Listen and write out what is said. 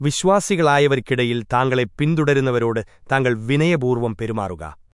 വിശ്വാസികളായവർക്കിടയിൽ താങ്കളെ പിന്തുടരുന്നവരോട് താങ്കൾ വിനയപൂർവം പെരുമാറുക.